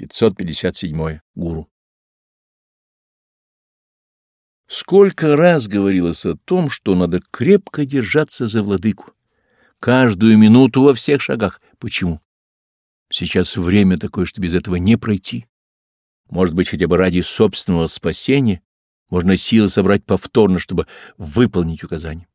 557. Гуру. Сколько раз говорилось о том, что надо крепко держаться за владыку, каждую минуту во всех шагах. Почему? Сейчас время такое, что без этого не пройти. Может быть, хотя бы ради собственного спасения можно силы собрать повторно, чтобы выполнить указание.